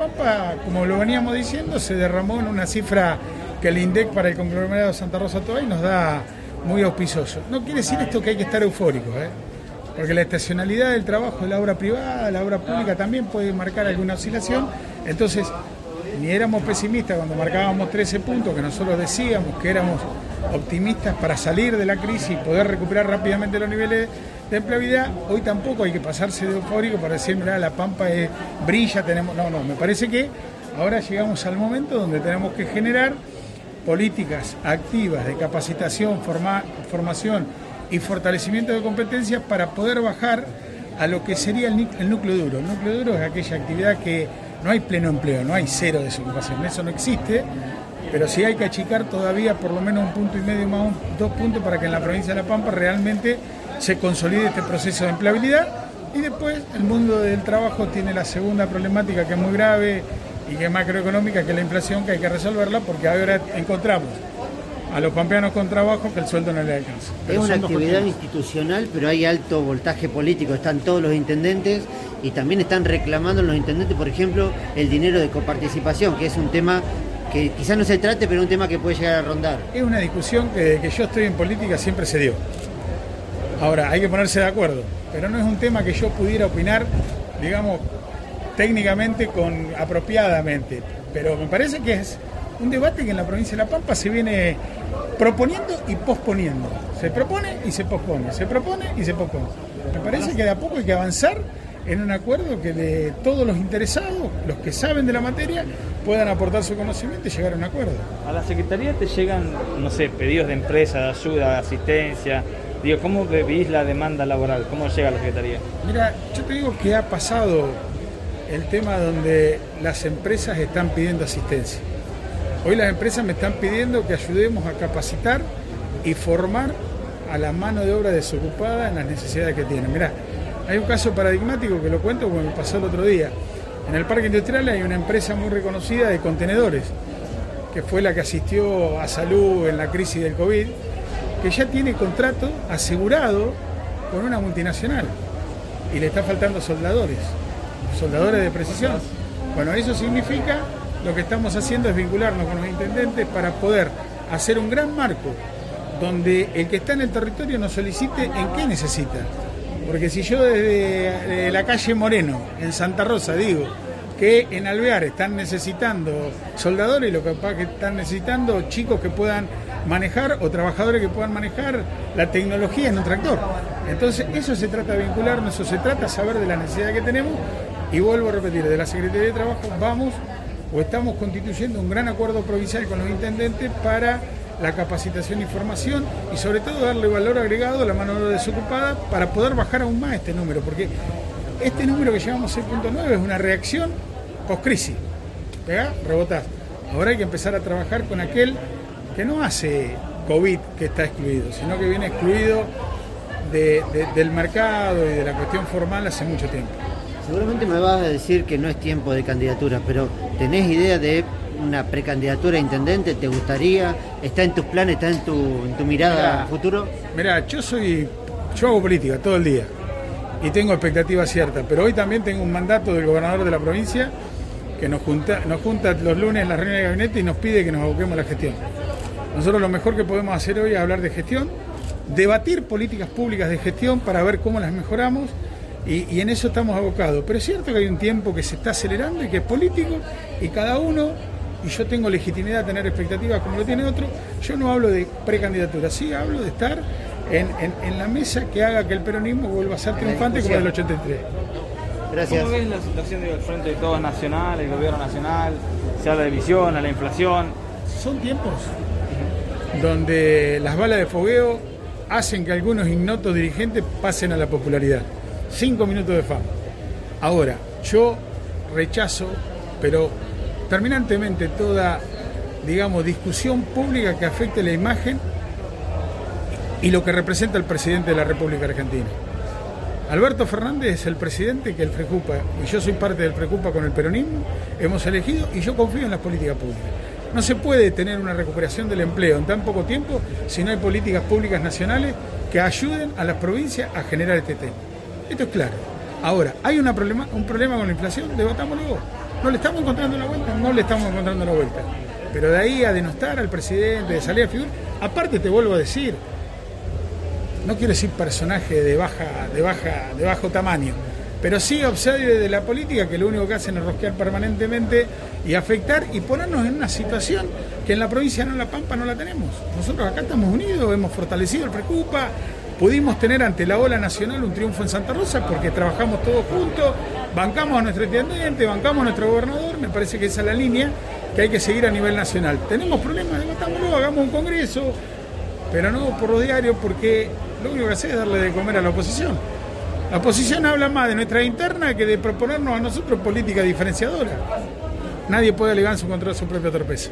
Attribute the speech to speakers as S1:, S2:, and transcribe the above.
S1: Pampa, como lo veníamos diciendo, se derramó en una cifra que el INDEC para el conglomerado Santa Rosa Toay nos da muy auspicioso. No quiere decir esto que hay que estar eufórico, ¿eh? porque la estacionalidad del trabajo la obra privada, la obra pública también puede marcar alguna oscilación. Entonces, ni éramos pesimistas cuando marcábamos 13 puntos, que nosotros decíamos que éramos optimistas para salir de la crisis y poder recuperar rápidamente los niveles de empleabilidad. Hoy tampoco hay que pasarse de eufórico para decir, mira, la pampa brilla, tenemos... No, no, me parece que ahora llegamos al momento donde tenemos que generar políticas activas de capacitación, formación y fortalecimiento de competencias para poder bajar a lo que sería el, núcleo duro. El núcleo duro es aquella actividad que no hay pleno empleo, no hay cero desocupación, eso no existe, pero sí hay que achicar todavía por lo menos un punto y medio más, dos puntos para que en la provincia de La Pampa realmente se consolide este proceso de empleabilidad. Y después el mundo del trabajo tiene la segunda problemática que es muy grave y que es macroeconómica, que es la inflación, que hay que resolverla porque ahora encontramos a los pampeanos con trabajo que el sueldo no le alcanza.
S2: es una actividad institucional, pero hay alto voltaje político, están todos los intendentes y también están reclamando los intendentes, por ejemplo, el dinero de coparticipación, que es un tema que quizás no se trate, pero es un tema que puede llegar a rondar.
S1: Es una discusión que que yo estoy en política siempre se dio. Ahora, hay que ponerse de acuerdo, pero no es un tema que yo pudiera opinar, digamos, técnicamente con apropiadamente, pero me parece que es un debate que en la provincia de La Pampa se viene proponiendo y posponiendo. Se propone y se pospone, se propone y se pospone. Me parece que de a poco hay que avanzar en un acuerdo que de todos los interesados, los que saben de la materia, puedan aportar su conocimiento y llegar a un acuerdo.
S3: A la Secretaría te llegan, no sé, pedidos de empresa, de ayuda, de asistencia. Digo, ¿cómo vivís la demanda laboral? ¿Cómo llega a la Secretaría?
S1: Mira, yo te digo que ha pasado el tema donde las empresas están pidiendo asistencia. Hoy las empresas me están pidiendo que ayudemos a capacitar y formar a la mano de obra desocupada en las necesidades que tienen. Mirá, hay un caso paradigmático que lo cuento porque me pasó el otro día. En el parque industrial hay una empresa muy reconocida de contenedores, que fue la que asistió a salud en la crisis del COVID, que ya tiene contrato asegurado con una multinacional y le está faltando soldadores, soldadores de precisión. Bueno, eso significa lo que estamos haciendo es vincularnos con los intendentes para poder hacer un gran marco donde el que está en el territorio nos solicite en qué necesita. Porque si yo desde la calle Moreno, en Santa Rosa, digo que en Alvear están necesitando soldadores, lo que que están necesitando chicos que puedan manejar o trabajadores que puedan manejar la tecnología en un tractor. Entonces, eso se trata de vincularnos, eso se trata de saber de la necesidad que tenemos. Y vuelvo a repetir, de la Secretaría de Trabajo vamos o estamos constituyendo un gran acuerdo provincial con los intendentes para la capacitación y formación y sobre todo darle valor agregado a la mano de obra desocupada para poder bajar aún más este número, porque este número que llevamos 6.9 es una reacción post-crisis. ¿Pegá? Rebotás. Ahora hay que empezar a trabajar con aquel que no hace COVID que está excluido, sino que viene excluido del mercado y de la cuestión formal hace mucho tiempo.
S2: Seguramente me vas a decir que no es tiempo de candidatura, pero ¿tenés idea de una precandidatura a intendente? ¿Te gustaría? ¿Está en tus planes? ¿Está en tu, en tu mirada futuro?
S1: Mira, yo soy. Yo hago política todo el día y tengo expectativas ciertas, pero hoy también tengo un mandato del gobernador de la provincia que nos junta, nos junta los lunes en la reunión de gabinete y nos pide que nos aboquemos a la gestión. Nosotros lo mejor que podemos hacer hoy es hablar de gestión, debatir políticas públicas de gestión para ver cómo las mejoramos y, en eso estamos abocados. Pero es cierto que hay un tiempo que se está acelerando y que es político y cada uno, y yo tengo legitimidad a tener expectativas como lo tiene otro, yo no hablo de precandidatura, sí hablo de estar en, la mesa que haga que el peronismo vuelva a ser triunfante como el 83.
S3: Gracias. ¿Cómo ves la situación del Frente de Todos Nacional, el gobierno nacional? Se habla de visión, a la inflación.
S1: Son tiempos donde las balas de fogueo hacen que algunos ignotos dirigentes pasen a la popularidad cinco minutos de fama. Ahora, yo rechazo, pero terminantemente toda, digamos, discusión pública que afecte la imagen y lo que representa el presidente de la República Argentina. Alberto Fernández es el presidente que el Frecupa, y yo soy parte del Frecupa con el peronismo, hemos elegido y yo confío en las políticas públicas. No se puede tener una recuperación del empleo en tan poco tiempo si no hay políticas públicas nacionales que ayuden a las provincias a generar este tema. Esto es claro. Ahora, ¿hay un problema con la inflación? Debatámoslo. No le estamos encontrando la vuelta, no le estamos encontrando la vuelta. Pero de ahí a denostar al presidente, de salir a figura, aparte te vuelvo a decir, no quiero decir personaje de baja, de baja, de bajo tamaño, pero sí observe de la política que lo único que hacen es rosquear permanentemente y afectar y ponernos en una situación que en la provincia de La Pampa no la tenemos. Nosotros acá estamos unidos, hemos fortalecido el Precupa, pudimos tener ante la ola nacional un triunfo en Santa Rosa porque trabajamos todos juntos, bancamos a nuestro intendente, bancamos a nuestro gobernador, me parece que esa es la línea que hay que seguir a nivel nacional. Tenemos problemas, debatámoslo, hagamos un congreso, pero no por los diarios porque lo único que hace es darle de comer a la oposición. La oposición habla más de nuestra interna que de proponernos a nosotros política diferenciadora. Nadie puede alegar su contra su propia torpeza.